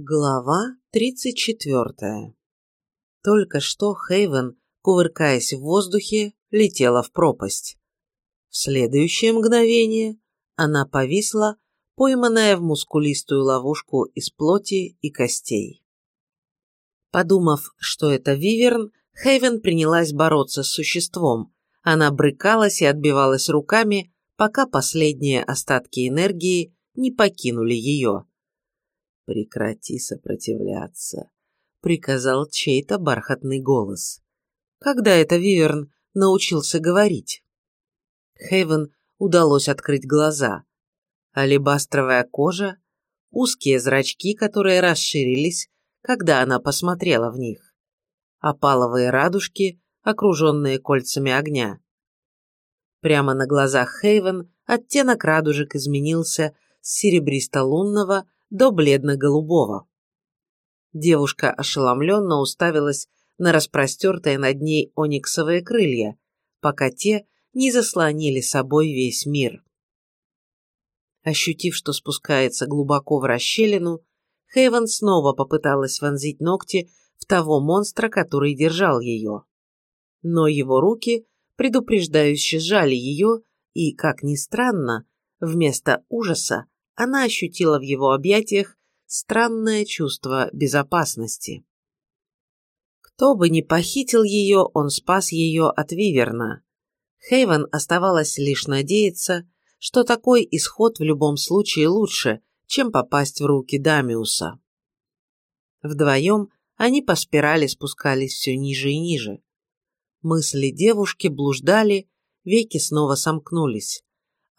Глава 34. Только что Хейвен, кувыркаясь в воздухе, летела в пропасть. В следующее мгновение она повисла, пойманная в мускулистую ловушку из плоти и костей. Подумав, что это виверн, Хейвен принялась бороться с существом. Она брыкалась и отбивалась руками, пока последние остатки энергии не покинули ее. «Прекрати сопротивляться», — приказал чей-то бархатный голос. Когда это Виверн научился говорить? Хейвен удалось открыть глаза. Алебастровая кожа, узкие зрачки, которые расширились, когда она посмотрела в них, опаловые радужки, окруженные кольцами огня. Прямо на глазах Хейвен оттенок радужек изменился с серебристо-лунного до бледно-голубого. Девушка ошеломленно уставилась на распростертые над ней ониксовые крылья, пока те не заслонили собой весь мир. Ощутив, что спускается глубоко в расщелину, Хейвен снова попыталась вонзить ногти в того монстра, который держал ее. Но его руки предупреждающе сжали ее, и, как ни странно, вместо ужаса она ощутила в его объятиях странное чувство безопасности. Кто бы ни похитил ее, он спас ее от Виверна. Хейвен оставалось лишь надеяться, что такой исход в любом случае лучше, чем попасть в руки Дамиуса. Вдвоем они по спирали спускались все ниже и ниже. Мысли девушки блуждали, веки снова сомкнулись.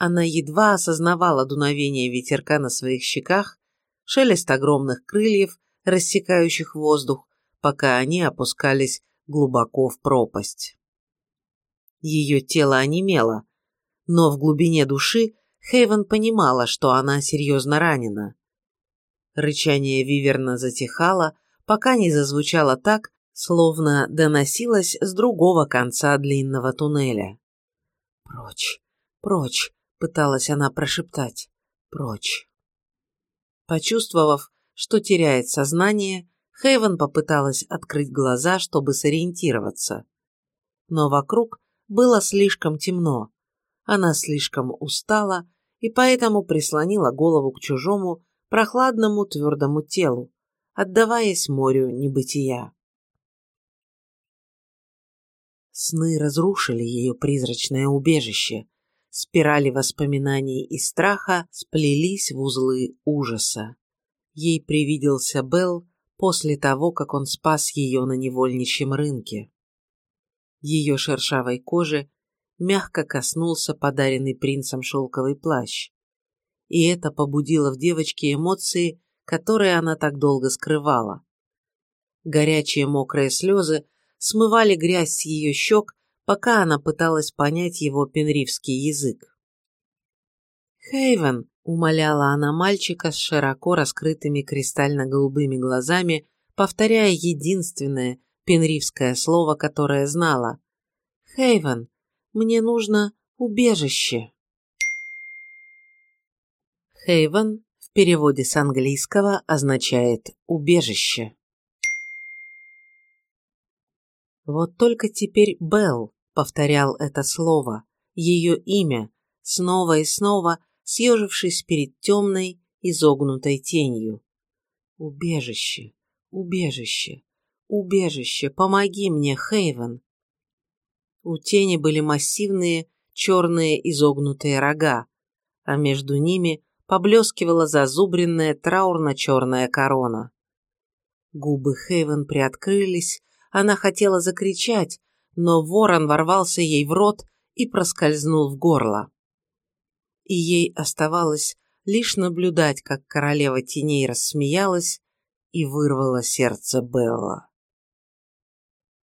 Она едва осознавала дуновение ветерка на своих щеках, шелест огромных крыльев, рассекающих воздух, пока они опускались глубоко в пропасть. Ее тело онемело, но в глубине души Хейвен понимала, что она серьезно ранена. Рычание Виверна затихало, пока не зазвучало так, словно доносилось с другого конца длинного туннеля. «Прочь, прочь!» Пыталась она прошептать. Прочь. Почувствовав, что теряет сознание, Хейвен попыталась открыть глаза, чтобы сориентироваться. Но вокруг было слишком темно. Она слишком устала и поэтому прислонила голову к чужому, прохладному твердому телу, отдаваясь морю небытия. Сны разрушили ее призрачное убежище, Спирали воспоминаний и страха сплелись в узлы ужаса. Ей привиделся Белл после того, как он спас ее на невольничьем рынке. Ее шершавой кожи мягко коснулся подаренный принцем шелковый плащ. И это побудило в девочке эмоции, которые она так долго скрывала. Горячие мокрые слезы смывали грязь с ее щек пока она пыталась понять его пенривский язык. «Хейвен», — умоляла она мальчика с широко раскрытыми кристально-голубыми глазами, повторяя единственное пенривское слово, которое знала. «Хейвен, мне нужно убежище». Хейвен в переводе с английского означает «убежище». Вот только теперь Белл повторял это слово, ее имя, снова и снова съежившись перед темной, изогнутой тенью. «Убежище, убежище, убежище, помоги мне, Хейвен!» У тени были массивные, черные изогнутые рога, а между ними поблескивала зазубренная траурно-черная корона. Губы Хейвен приоткрылись, она хотела закричать, но ворон ворвался ей в рот и проскользнул в горло. И ей оставалось лишь наблюдать, как королева теней рассмеялась и вырвала сердце Белла.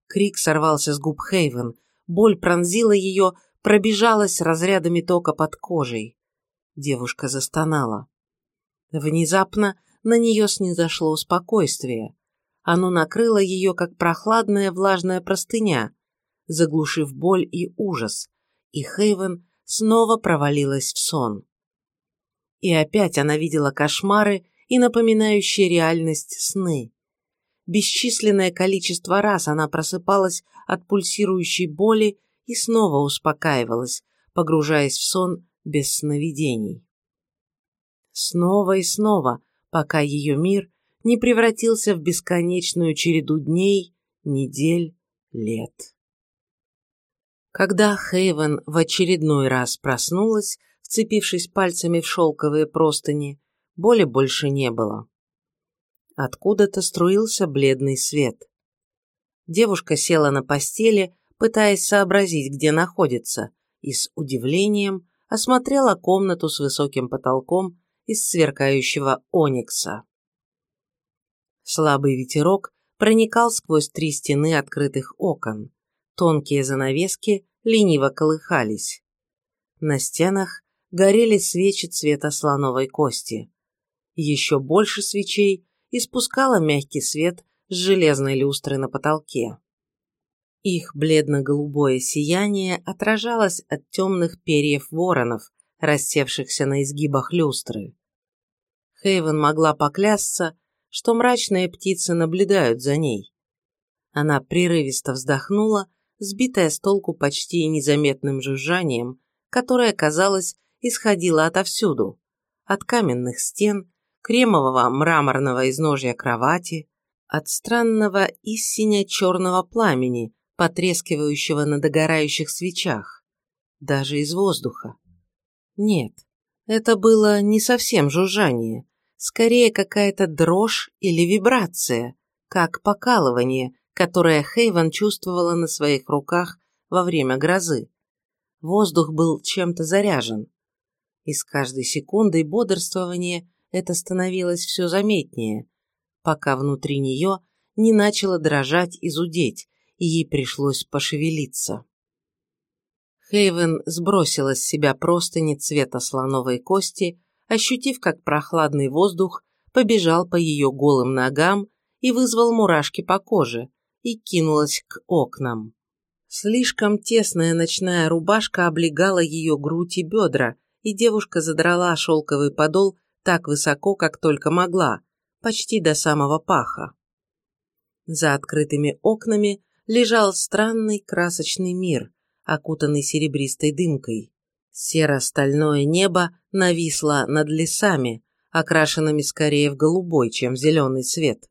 Крик сорвался с губ Хейвен, боль пронзила ее, пробежалась разрядами тока под кожей. Девушка застонала. Внезапно на нее снизошло спокойствие. Оно накрыло ее, как прохладная влажная простыня, заглушив боль и ужас, и Хейвен снова провалилась в сон. И опять она видела кошмары и напоминающие реальность сны. Бесчисленное количество раз она просыпалась от пульсирующей боли и снова успокаивалась, погружаясь в сон без сновидений. Снова и снова, пока ее мир не превратился в бесконечную череду дней, недель, лет. Когда Хейвен в очередной раз проснулась, вцепившись пальцами в шелковые простыни, боли больше не было. Откуда-то струился бледный свет. Девушка села на постели, пытаясь сообразить, где находится, и с удивлением осмотрела комнату с высоким потолком из сверкающего оникса. Слабый ветерок проникал сквозь три стены открытых окон. Тонкие занавески лениво колыхались. На стенах горели свечи цвета слоновой кости. Еще больше свечей испускала мягкий свет с железной люстры на потолке. Их бледно-голубое сияние отражалось от темных перьев воронов, рассевшихся на изгибах люстры. Хейвен могла поклясться, что мрачные птицы наблюдают за ней. Она прерывисто вздохнула, сбитая с толку почти незаметным жужжанием, которое, казалось, исходило отовсюду, от каменных стен, кремового мраморного изножья кровати, от странного и сине-черного пламени, потрескивающего на догорающих свечах, даже из воздуха. Нет, это было не совсем жужжание, скорее какая-то дрожь или вибрация, как покалывание, которое Хейвен чувствовала на своих руках во время грозы. Воздух был чем-то заряжен. И с каждой секундой бодрствования это становилось все заметнее, пока внутри нее не начало дрожать и зудеть, и ей пришлось пошевелиться. Хейвен сбросила с себя простыни цвета слоновой кости ощутив, как прохладный воздух побежал по ее голым ногам и вызвал мурашки по коже, и кинулась к окнам. Слишком тесная ночная рубашка облегала ее грудь и бедра, и девушка задрала шелковый подол так высоко, как только могла, почти до самого паха. За открытыми окнами лежал странный красочный мир, окутанный серебристой дымкой. Серо-стальное небо нависло над лесами, окрашенными скорее в голубой, чем в зеленый цвет.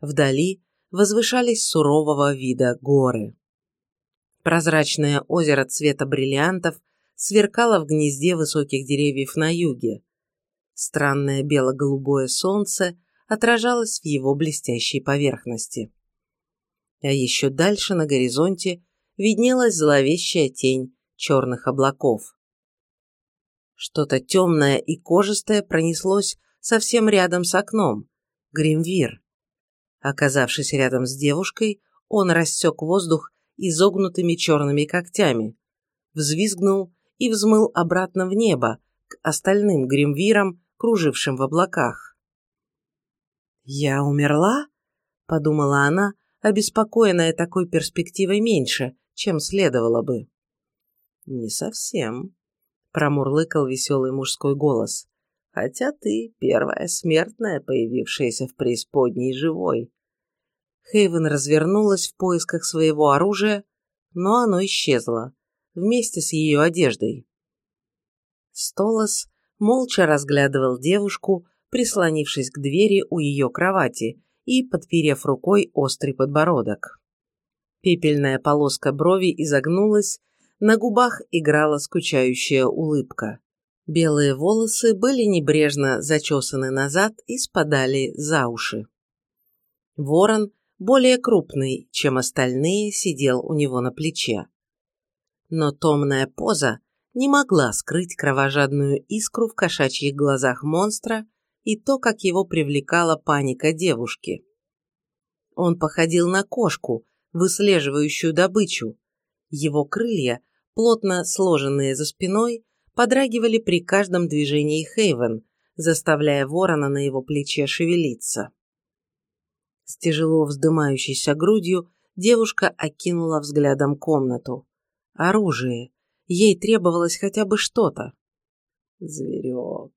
Вдали возвышались сурового вида горы. Прозрачное озеро цвета бриллиантов сверкало в гнезде высоких деревьев на юге. Странное бело-голубое солнце отражалось в его блестящей поверхности. А еще дальше на горизонте виднелась зловещая тень черных облаков. Что-то темное и кожистое пронеслось совсем рядом с окном. Гримвир. Оказавшись рядом с девушкой, он рассек воздух изогнутыми черными когтями, взвизгнул и взмыл обратно в небо, к остальным гримвирам, кружившим в облаках. «Я умерла?» – подумала она, обеспокоенная такой перспективой меньше, чем следовало бы. «Не совсем», — промурлыкал веселый мужской голос. «Хотя ты первая смертная, появившаяся в преисподней живой». Хейвен развернулась в поисках своего оружия, но оно исчезло, вместе с ее одеждой. Столос молча разглядывал девушку, прислонившись к двери у ее кровати и подперев рукой острый подбородок. Пепельная полоска брови изогнулась, на губах играла скучающая улыбка. Белые волосы были небрежно зачесаны назад и спадали за уши. Ворон, более крупный, чем остальные, сидел у него на плече. Но томная поза не могла скрыть кровожадную искру в кошачьих глазах монстра и то, как его привлекала паника девушки. Он походил на кошку, выслеживающую добычу. Его крылья плотно сложенные за спиной, подрагивали при каждом движении Хейвен, заставляя ворона на его плече шевелиться. С тяжело вздымающейся грудью девушка окинула взглядом комнату. Оружие. Ей требовалось хотя бы что-то. Зверек.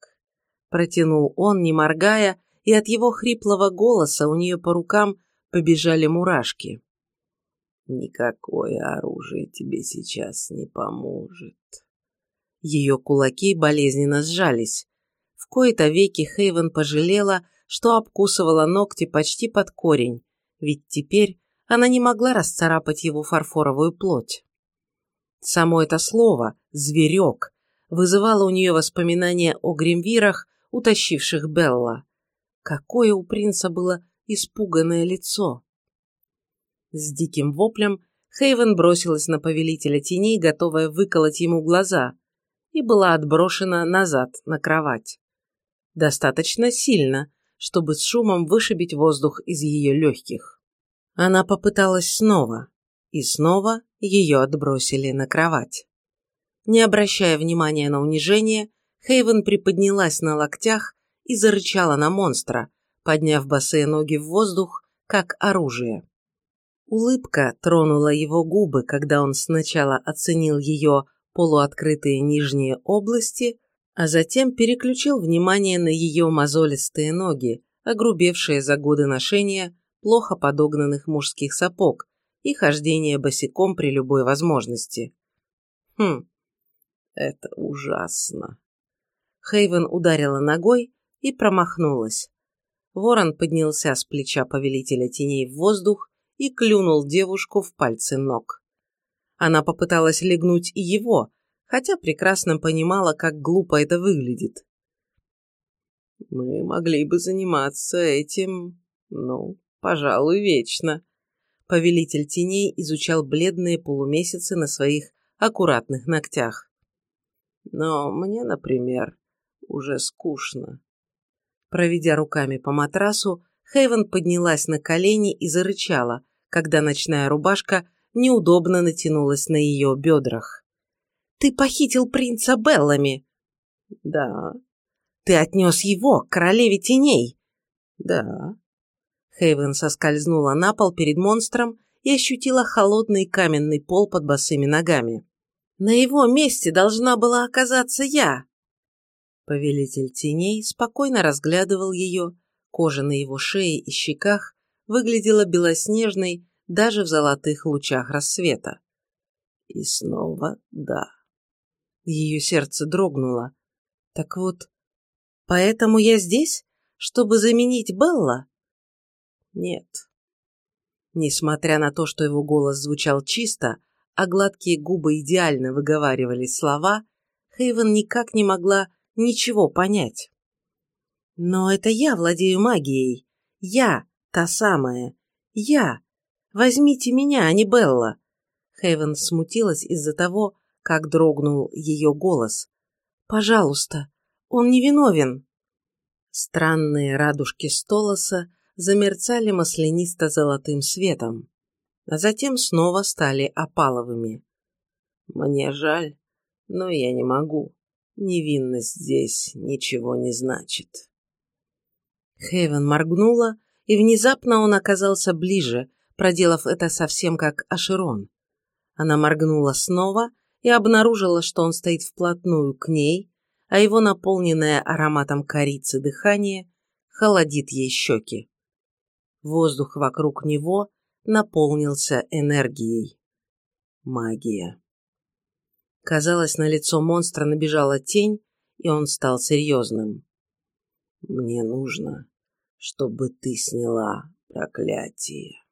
протянул он, не моргая, и от его хриплого голоса у нее по рукам побежали мурашки. Никакое оружие тебе сейчас не поможет. Ее кулаки болезненно сжались. В кои-то веки Хейвен пожалела, что обкусывала ногти почти под корень, ведь теперь она не могла расцарапать его фарфоровую плоть. Само это слово «зверек» вызывало у нее воспоминания о гримвирах, утащивших Белла. Какое у принца было испуганное лицо! С диким воплем Хейвен бросилась на повелителя теней, готовая выколоть ему глаза, и была отброшена назад на кровать. Достаточно сильно, чтобы с шумом вышибить воздух из ее легких. Она попыталась снова, и снова ее отбросили на кровать. Не обращая внимания на унижение, Хейвен приподнялась на локтях и зарычала на монстра, подняв босые ноги в воздух, как оружие. Улыбка тронула его губы, когда он сначала оценил ее полуоткрытые нижние области, а затем переключил внимание на ее мозолистые ноги, огрубевшие за годы ношения плохо подогнанных мужских сапог и хождение босиком при любой возможности. Хм, это ужасно. Хейвен ударила ногой и промахнулась. Ворон поднялся с плеча повелителя теней в воздух и клюнул девушку в пальцы ног. Она попыталась легнуть и его, хотя прекрасно понимала, как глупо это выглядит. «Мы могли бы заниматься этим, ну, пожалуй, вечно», Повелитель теней изучал бледные полумесяцы на своих аккуратных ногтях. Но мне, например, уже скучно. Проведя руками по матрасу, Хейвен поднялась на колени и зарычала, когда ночная рубашка неудобно натянулась на ее бедрах. «Ты похитил принца Беллами!» «Да». «Ты отнес его к королеве теней?» «Да». Хейвен соскользнула на пол перед монстром и ощутила холодный каменный пол под босыми ногами. «На его месте должна была оказаться я!» Повелитель теней спокойно разглядывал ее, кожа на его шее и щеках выглядела белоснежной даже в золотых лучах рассвета. И снова да. Ее сердце дрогнуло. Так вот, поэтому я здесь, чтобы заменить Белла? Нет. Несмотря на то, что его голос звучал чисто, а гладкие губы идеально выговаривали слова, Хейвен никак не могла ничего понять. «Но это я владею магией. Я, та самая. Я. Возьмите меня, а не Белла». Хейвен смутилась из-за того, как дрогнул ее голос. «Пожалуйста, он невиновен». Странные радужки Столоса замерцали маслянисто-золотым светом, а затем снова стали опаловыми. «Мне жаль, но я не могу. Невинность здесь ничего не значит». Хейвен моргнула, и внезапно он оказался ближе, проделав это совсем как Аширон. Она моргнула снова и обнаружила, что он стоит вплотную к ней, а его наполненное ароматом корицы дыхание холодит ей щеки. Воздух вокруг него наполнился энергией. Магия. Казалось, на лицо монстра набежала тень, и он стал серьезным. «Мне нужно, чтобы ты сняла проклятие».